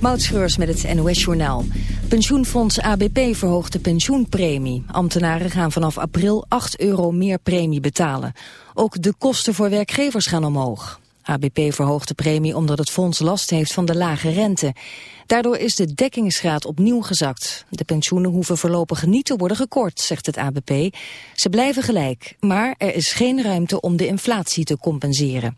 Moutschreurs met het NOS-journaal. Pensioenfonds ABP verhoogt de pensioenpremie. Ambtenaren gaan vanaf april 8 euro meer premie betalen. Ook de kosten voor werkgevers gaan omhoog. ABP verhoogt de premie omdat het fonds last heeft van de lage rente. Daardoor is de dekkingsgraad opnieuw gezakt. De pensioenen hoeven voorlopig niet te worden gekort, zegt het ABP. Ze blijven gelijk, maar er is geen ruimte om de inflatie te compenseren.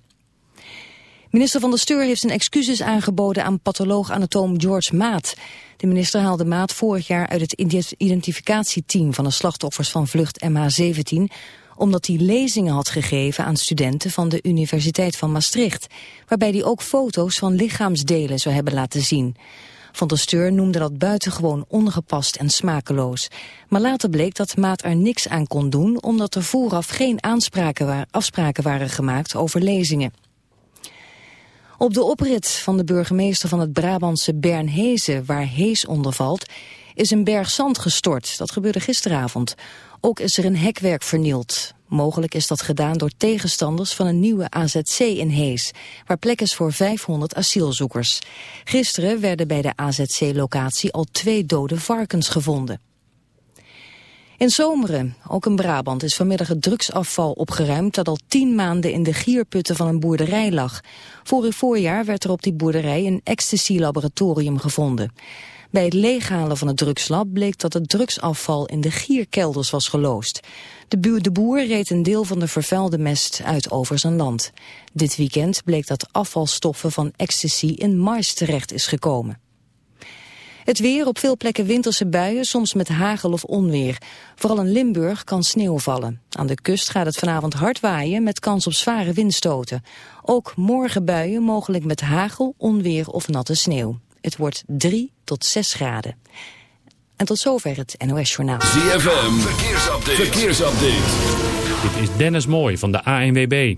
Minister van de Steur heeft zijn excuses aangeboden aan patholoog-anatoom George Maat. De minister haalde Maat vorig jaar uit het identificatieteam van de slachtoffers van vlucht MH17 omdat hij lezingen had gegeven aan studenten van de Universiteit van Maastricht, waarbij hij ook foto's van lichaamsdelen zou hebben laten zien. Van der Steur noemde dat buitengewoon ongepast en smakeloos. Maar later bleek dat Maat er niks aan kon doen... omdat er vooraf geen afspraken waren gemaakt over lezingen. Op de oprit van de burgemeester van het Brabantse Bernhezen, waar Hees onder valt, is een berg zand gestort. Dat gebeurde gisteravond. Ook is er een hekwerk vernield. Mogelijk is dat gedaan door tegenstanders van een nieuwe AZC in Hees, waar plek is voor 500 asielzoekers. Gisteren werden bij de AZC-locatie al twee dode varkens gevonden. In Zomeren, ook in Brabant, is vanmiddag het drugsafval opgeruimd dat al tien maanden in de gierputten van een boerderij lag. Vorig voorjaar werd er op die boerderij een ecstasy-laboratorium gevonden. Bij het leeghalen van het drugslab bleek dat het drugsafval in de gierkelders was geloosd. De, de boer reed een deel van de vervuilde mest uit over zijn land. Dit weekend bleek dat afvalstoffen van ecstasy in mais terecht is gekomen. Het weer op veel plekken winterse buien, soms met hagel of onweer. Vooral in Limburg kan sneeuw vallen. Aan de kust gaat het vanavond hard waaien met kans op zware windstoten. Ook morgen buien, mogelijk met hagel, onweer of natte sneeuw. Het wordt 3 tot 6 graden. En tot zover het NOS Journaal. ZFM, verkeersupdate. verkeersupdate. Dit is Dennis Mooi van de ANWB.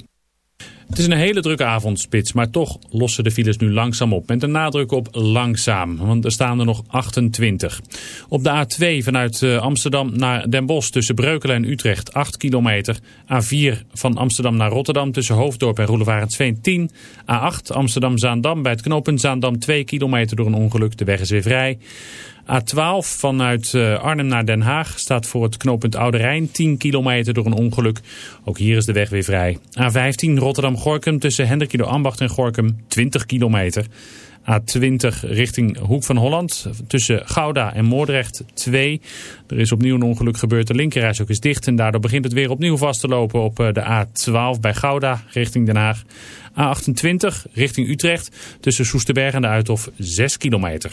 Het is een hele drukke avondspits, maar toch lossen de files nu langzaam op. Met een nadruk op langzaam, want er staan er nog 28. Op de A2 vanuit eh, Amsterdam naar Den Bosch tussen Breukelen en Utrecht 8 kilometer. A4 van Amsterdam naar Rotterdam tussen Hoofddorp en Roelevarensveen 10. A8 Amsterdam-Zaandam bij het knooppunt Zaandam 2 kilometer door een ongeluk. De weg is weer vrij. A12 vanuit eh, Arnhem naar Den Haag staat voor het knooppunt Oude Rijn 10 kilometer door een ongeluk. Ook hier is de weg weer vrij. A15 Rotterdam-Gorkum tussen Hendrikido Ambacht en Gorkum 20 kilometer. A20 richting Hoek van Holland tussen Gouda en Moordrecht 2. Er is opnieuw een ongeluk gebeurd. De linkerreis ook is dicht en daardoor begint het weer opnieuw vast te lopen op eh, de A12 bij Gouda richting Den Haag. A28 richting Utrecht tussen Soesterberg en de Uithof 6 kilometer.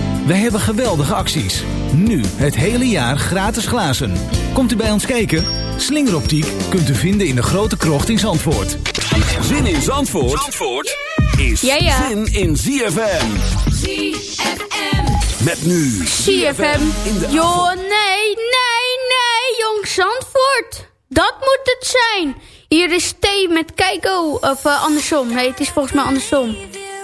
Wij hebben geweldige acties. Nu het hele jaar gratis glazen. Komt u bij ons kijken? Slingeroptiek kunt u vinden in de grote krocht in Zandvoort. Zin in Zandvoort, Zandvoort is Ja, ja. zin in ZFM. ZFM. Met nu. ZFM. in de Joh, nee, nee, nee, jong Zandvoort. Dat moet het zijn. Hier is Stee met Keiko. Of eh, andersom. Nee, het is volgens mij andersom.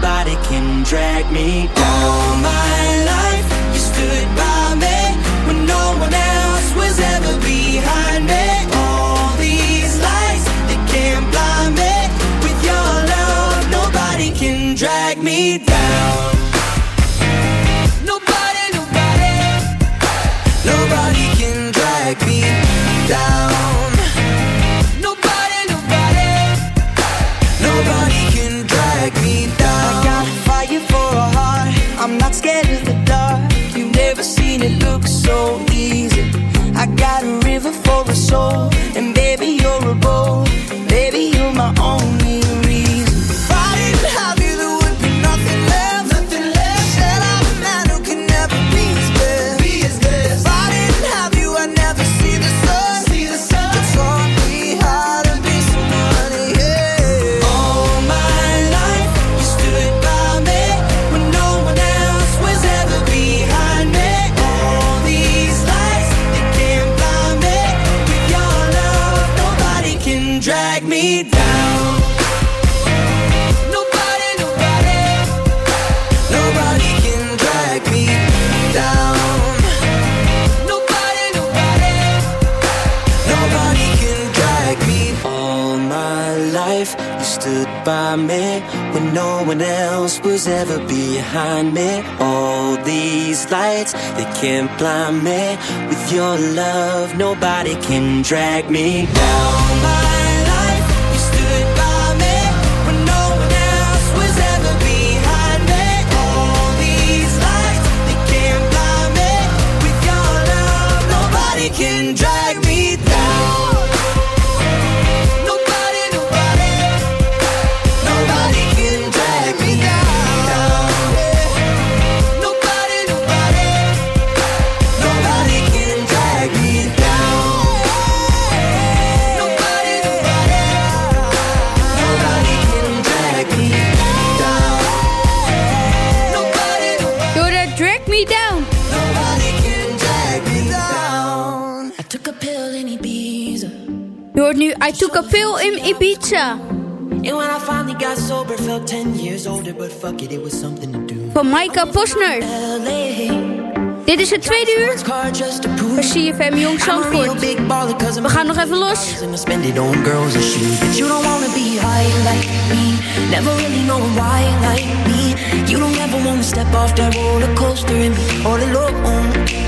nobody can drag me down. All my life, river for a soul, and one else was ever behind me. All these lights, they can't blind me. With your love, nobody can drag me down. My life, you stood by nu I Took a Pill in Ibiza. And when I finally got sober, felt 10 years older, but fuck it, it was something to do. Van Maika Posner. Dit is het tweede uur. Voor CFM Jong Zandvoort. We gaan nog even los. You don't wanna be high like me. Never really know why like me. You don't ever wanna step off that roller coaster and be all alone.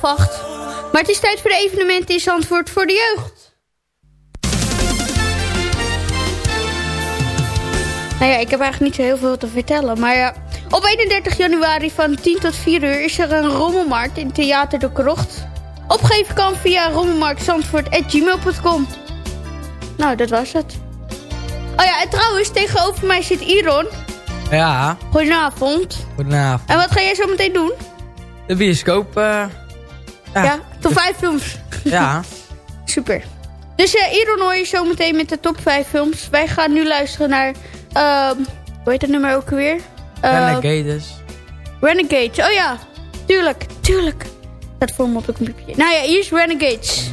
half. Maar het is tijd voor de evenementen in Zandvoort voor de jeugd. Nou ja, ik heb eigenlijk niet zo heel veel te vertellen. Maar ja, op 31 januari van 10 tot 4 uur is er een rommelmarkt in Theater de Krocht. Opgeven kan via rommelmarktzandvoort.gmail.com Nou, dat was het. Oh ja, en trouwens, tegenover mij zit Iron. Ja. Goedenavond. Goedenavond. En wat ga jij zo meteen doen? De bioscoop... Eh, ja, top dus- 5 films. Ja. Super. Dus ja, Iron hoor je zo meteen met de top 5 films. Wij gaan nu luisteren naar... Ehm, hoe heet dat nummer ook weer? Ehm, Renegades. Renegades, oh ja. Tuurlijk, tuurlijk. Dat voor me op de computer. Nou ja, hier is Renegades.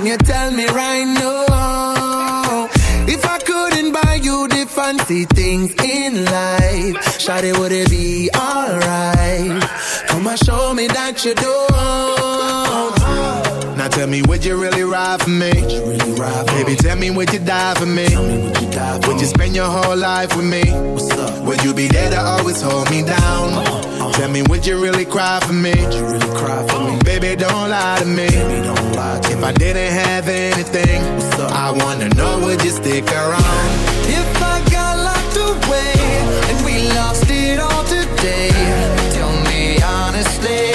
Can you tell me right now? If I couldn't buy you the fancy things in life, Shawty, would it be alright? Come and show me that you don't. Now tell me, would you really ride for me? Really ride for Baby, tell me, would you die for me? Would you die for would you spend your whole life with me? What's up? Would you be there to always hold me down? Tell me, would you really cry for me? Baby, don't lie to me. If I didn't have anything, I wanna know, would you stick around? If I got locked away and we lost it all today, tell me honestly,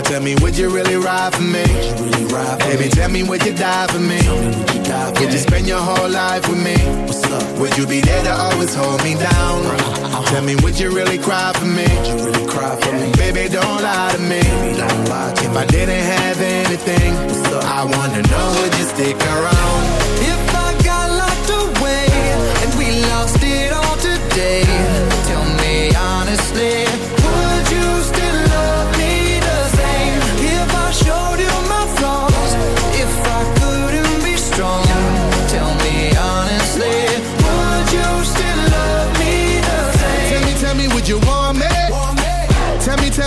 Now tell me, would you really ride for me? Really ride for Baby, tell me, would you die for me? Would you die for would you spend your whole life with me? What's up? Would you be there to always hold me down? Uh-huh. Tell me, would you really cry for me? Would you really cry for yeah. me? Baby, don't lie to me. Baby, don't lie to If I didn't have anything, I wanna know, would you stick around? If I got locked away and we lost it all today, tell me honestly,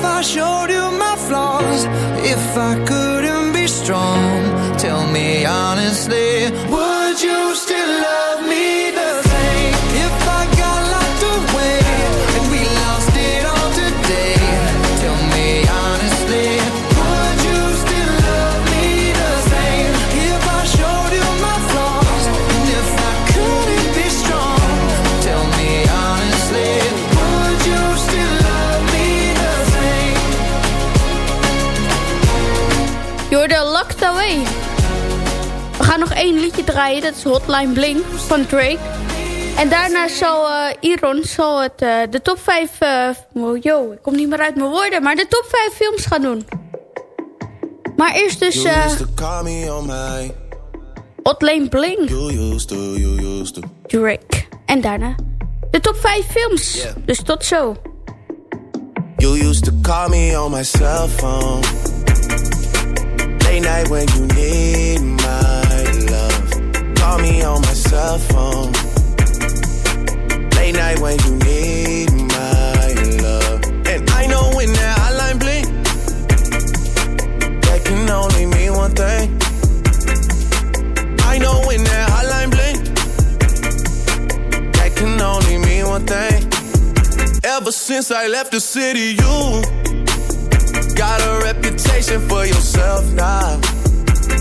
If I showed you my flaws, if I couldn't be strong, tell me honestly, nog één liedje draaien. Dat is Hotline Bling van Drake. En daarna zal eh, Iron zal het, eh, de top 5... oh, yo, ik kom niet meer uit mijn woorden. Maar de top 5 films gaan doen. Maar eerst dus eh my. Hotline Bling, You used to, you used to. Drake. En daarna de top 5 films. Dus tot zo. You used to call me on my cell phone. Late night when you need my. Call me on my cell phone. Late night when you need my love. And I know when that hotline bling, that can only mean one thing. I know when that hotline bling, that can only mean one thing. Ever since I left the city, you got a reputation for yourself now.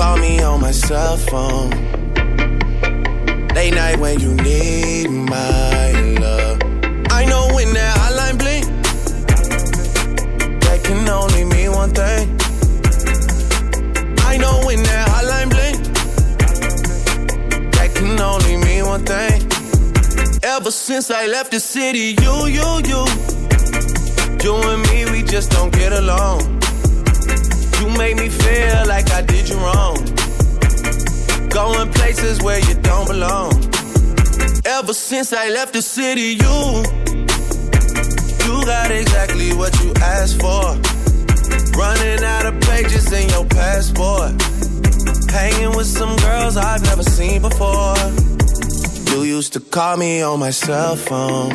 Call me on my cell phone. Late night when you need my love. I know when that hotline bling, that can only mean one thing. I know when that hotline bling, that can only mean one thing. Ever since I left the city, you, you, you. You and me, we just don't get along. Make me feel like I did you wrong. Going places where you don't belong. Ever since I left the city, you. You got exactly what you asked for. Running out of pages in your passport. Hanging with some girls I've never seen before. You used to call me on my cell phone.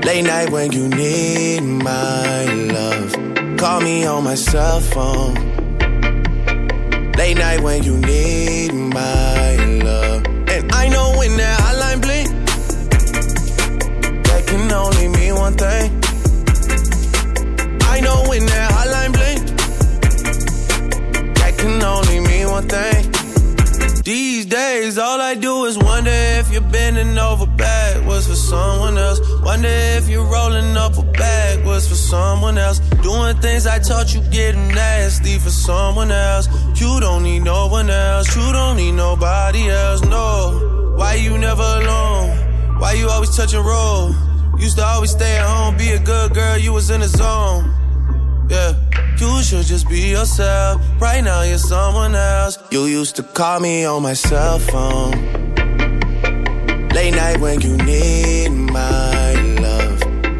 Late night when you need my love. Call me on my cell phone. Late night when you need my love. And I know when that hotline bling, that can only mean one thing. I know when that hotline bling, that can only mean one thing. These days, all I do is wonder if you're bending over backwards for someone else. Wonder if you're rolling up a backwards for someone else. Doing things I taught you getting nasty for someone else. You don't need no one else. You don't need nobody else. No. Why you never alone? Why you always touch and roll? Used to always stay at home, be a good girl. You was in the zone. Yeah. You should just be yourself. Right now, you're someone else. You used to call me on my cell phone. Late night when you need my.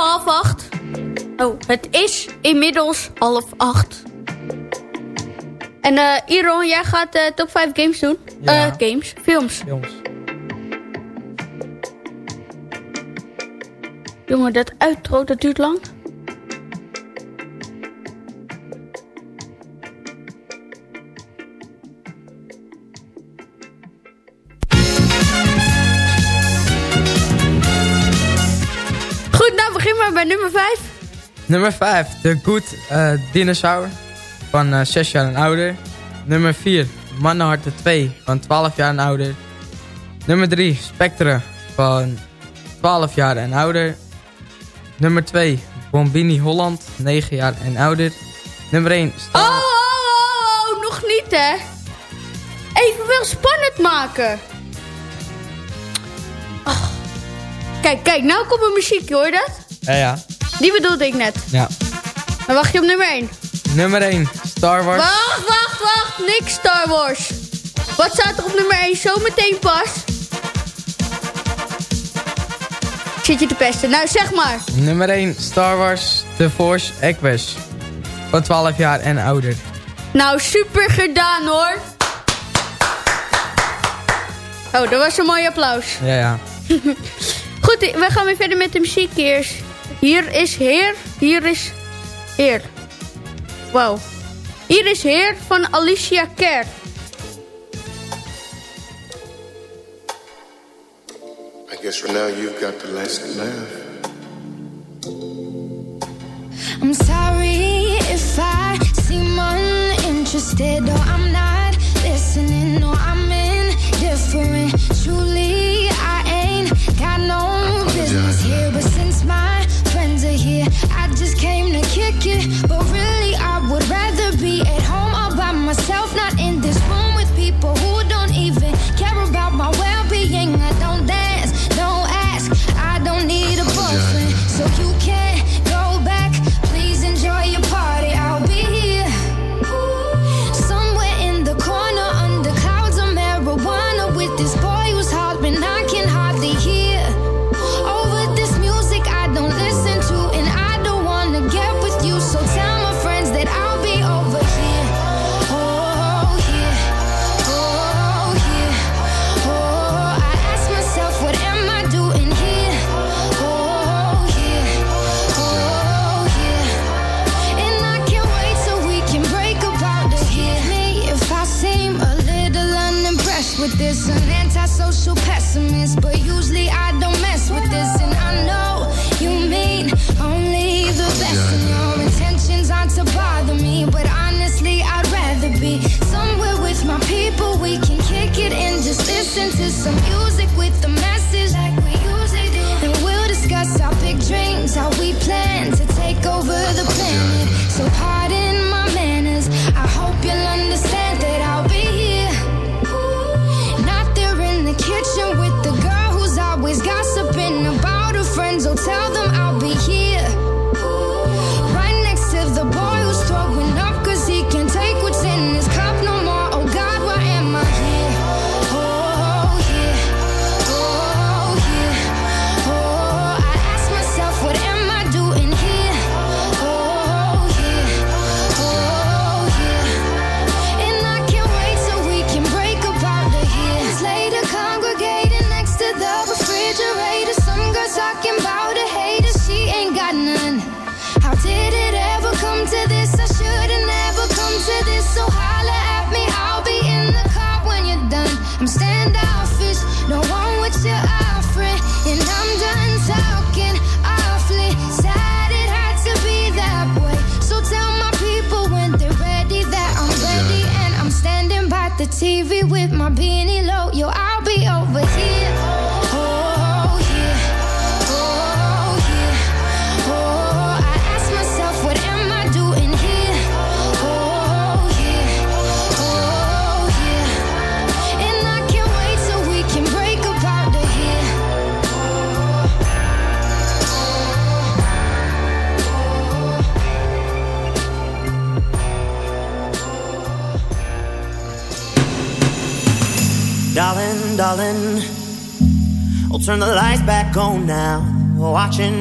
Half acht. Oh, het is inmiddels half acht. En eh Iron, jij gaat eh, top 5 games doen? Ja. Eh, games, films. Jongens. Jongen, dat uitro, dat duurt lang. Nummer 5. The Good eh, Dinosaur. Van eh 6 jaar en ouder. Nummer 4. Mannenharten 2. Van 12 jaar en ouder. Nummer 3. Spectre. Van 12 jaar en ouder. Nummer 2. Bombini Holland. 9 jaar en ouder. Nummer 1. Oh, oh, oh, oh, nog niet hè. Even wel spannend maken. Oh. Kijk, kijk, nou komt een muziekje, hoor je dat? Ja, ja. Die bedoelde ik net. ja. Dan wacht je op nummer 1. Nummer 1. Star Wars. Wacht, wacht, wacht. Niks Star Wars. Wat staat er op nummer 1 zometeen pas? Zit je te pesten? Nou, zeg maar. Nummer 1. Star Wars. The Force Equus. Van 12 jaar en ouder. Nou, super gedaan hoor. Oh, dat was een mooi applaus. Ja, ja. Goed, we gaan weer verder met de muziek eerst. Hier is Heer, hier is Heer. Wauw. Hier is Heer van Alessia Cara. I guess for now you've got the last laugh. I'm sorry if I seem uninterested or I'm not listening or I'm indifferent. Truly, kick it. But really, I would rather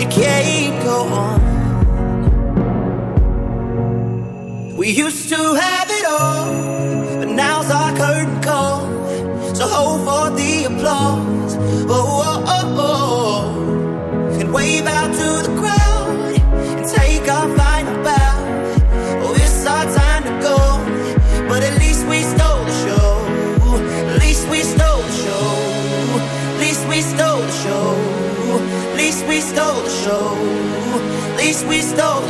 it can't go on. We used to have it all. we stole.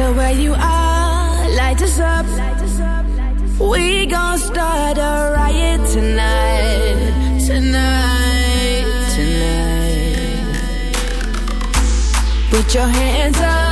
matter where you are, light us up. We gon' start a riot tonight, tonight, tonight. Put your hands up.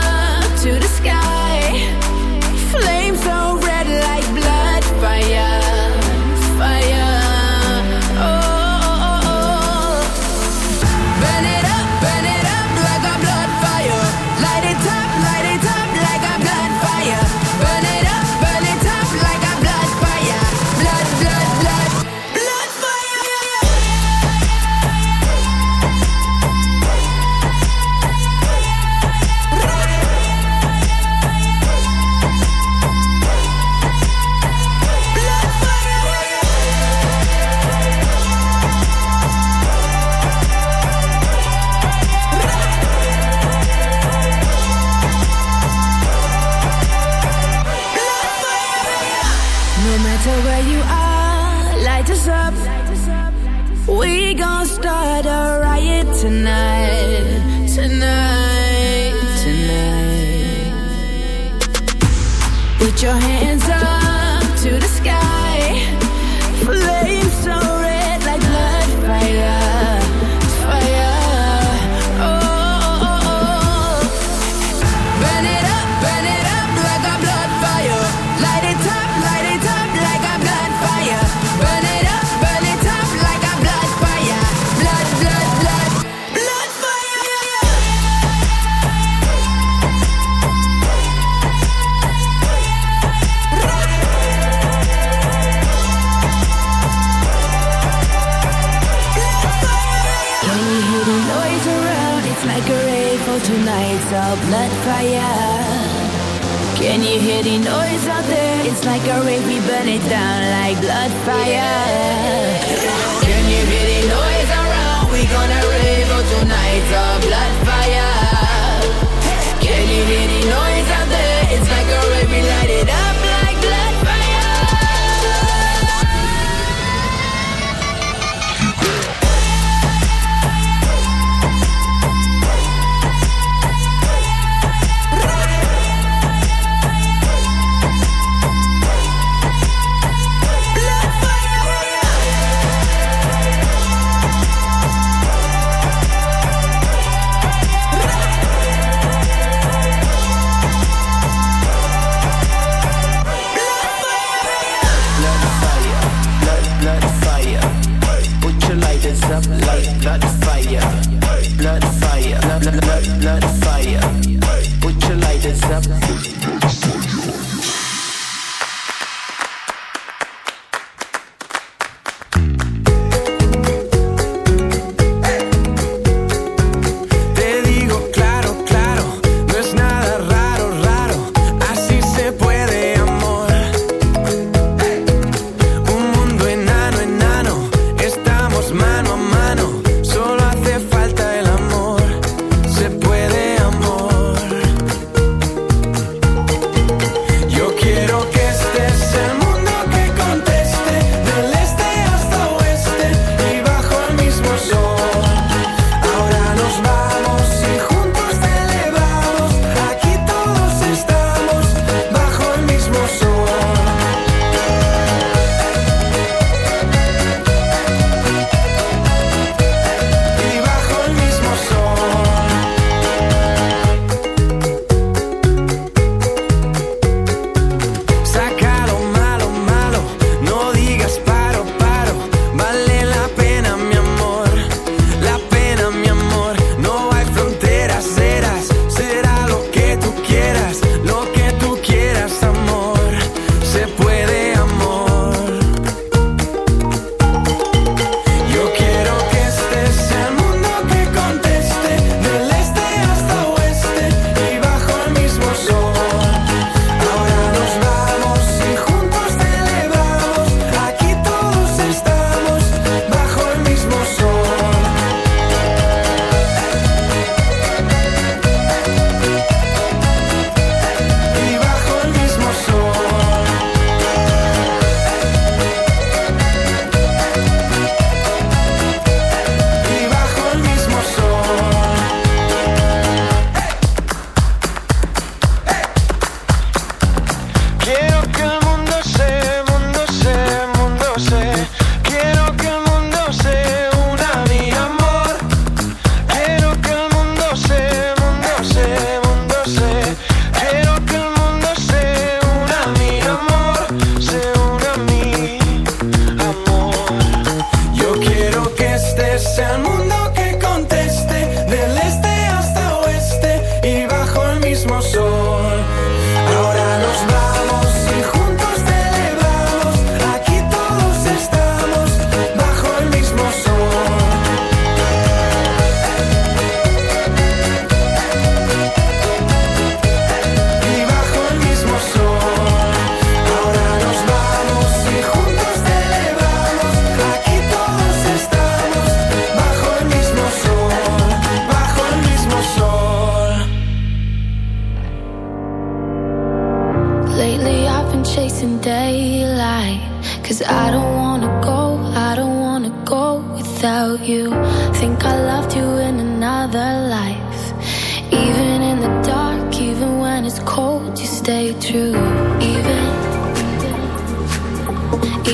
stay true, even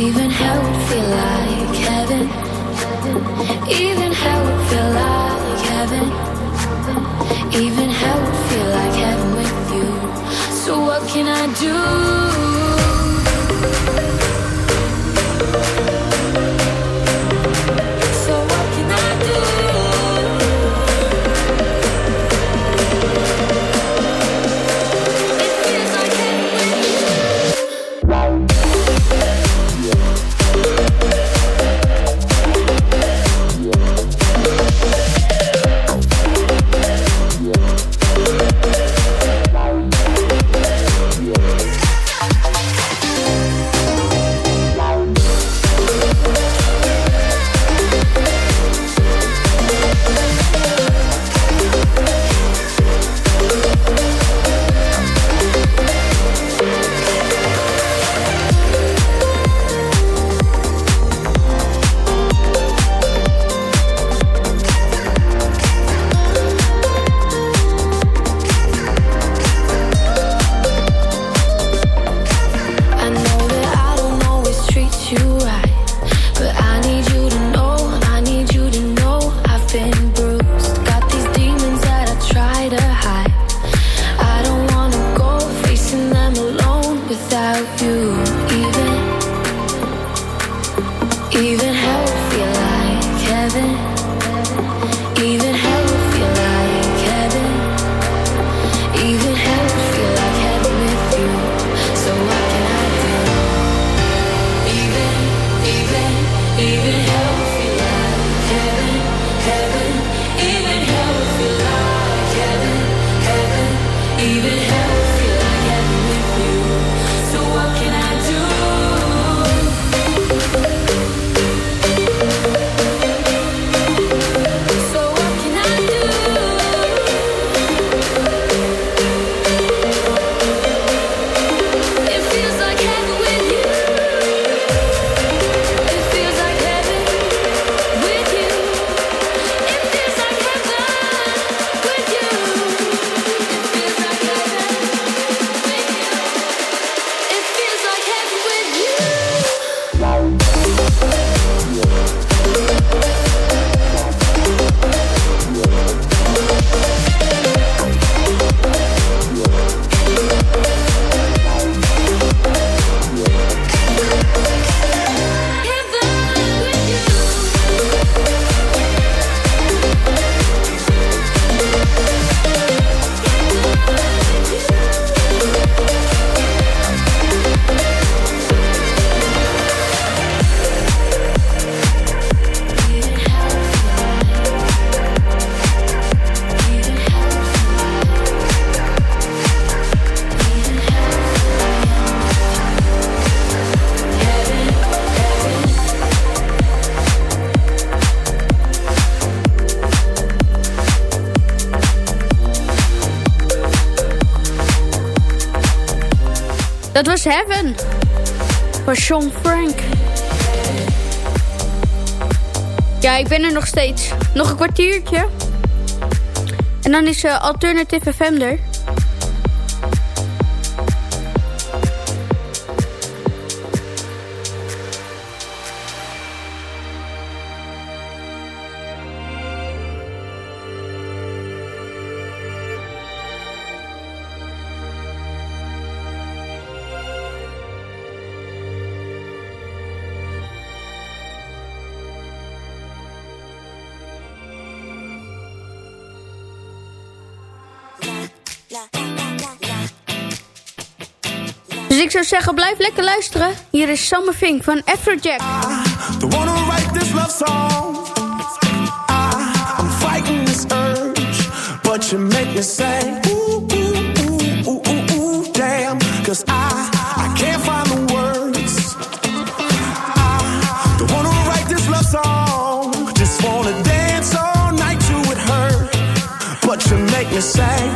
even hell feel like heaven, even hell feel like heaven, even hell feel like heaven with you. So what can I do? Sean Frank. Ja, ik ben er nog steeds. Nog een kwartiertje. En dan is uh, Alternative er. zou zeggen, blijf lekker luisteren. Hier is Summer Fink van Afrojack. But you make me say, ooh, ooh, ooh, ooh, ooh, damn. Cause I, I can't find the words. Ah, I one who write this love song. Just wanna dance all night to it hurt. But you make me say,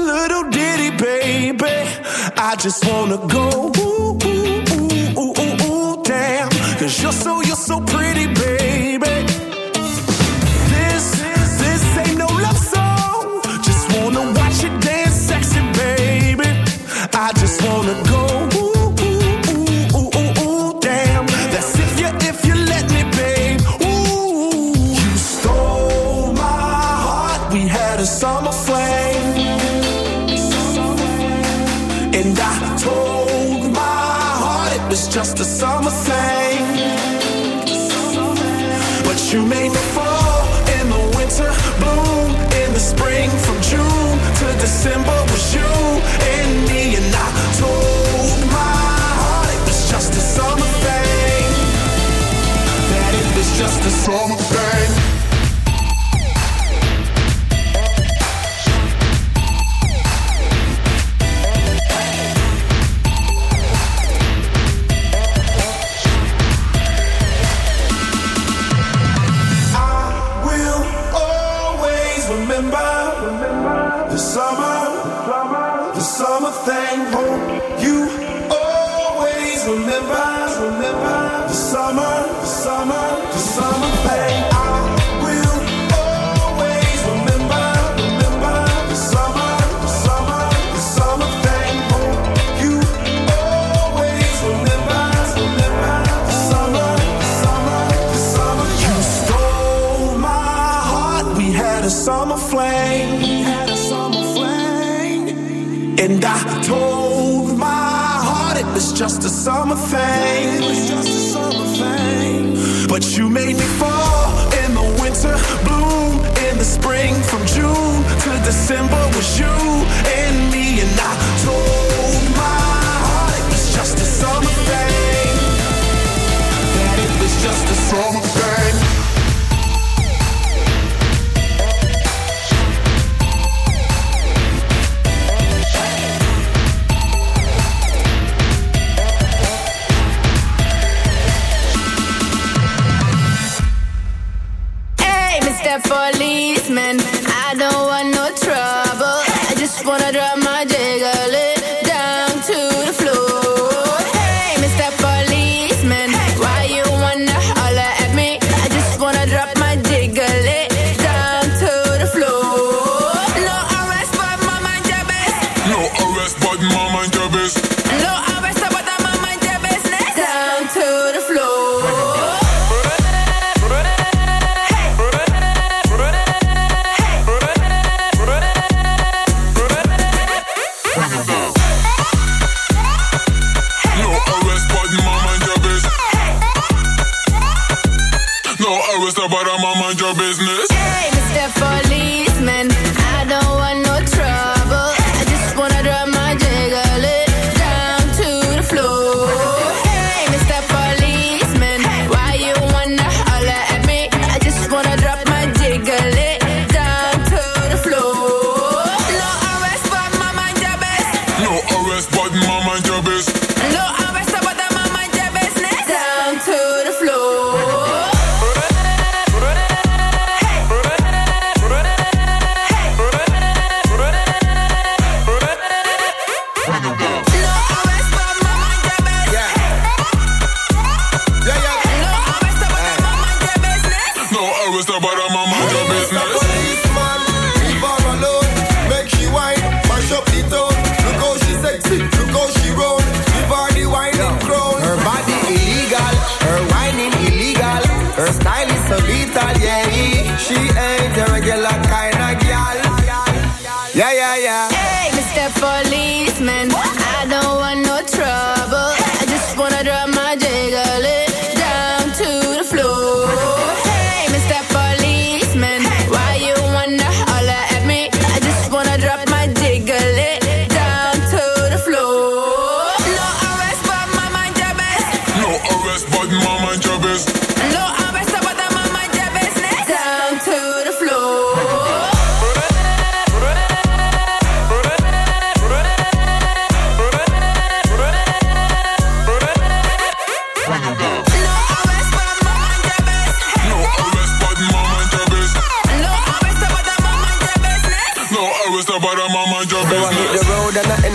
little ditty, baby. I just wanna go ooh, you're so, you're so pretty, baby. This, this ain't no love song. Just wanna watch you dance sexy, baby. I just wanna go. And I told my heart it was just a summer thing. It was just a summer thing. But you made me fall in the winter, bloom in the spring. From June to December was you. And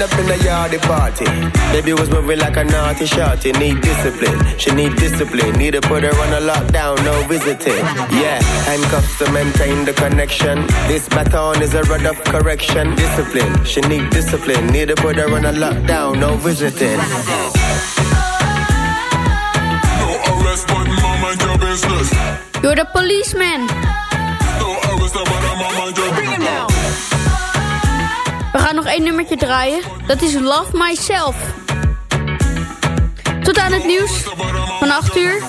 up in the yard, they party. Baby was moving like a naughty shorty. Need discipline, she need discipline. Need to put her on a lockdown, no visiting. Yeah, handcuffs to maintain the connection. This baton is a rod of correction. Discipline, she need discipline. Need to put her on a lockdown, no visiting. No arrest, but mind your business. You're the policeman. één nummertje draaien. Dat is Love Myself. Tot aan het nieuws van 8 uur.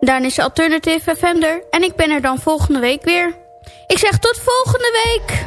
Daarna is Alternative Fender. En ik ben er dan volgende week weer. Ik zeg tot volgende week.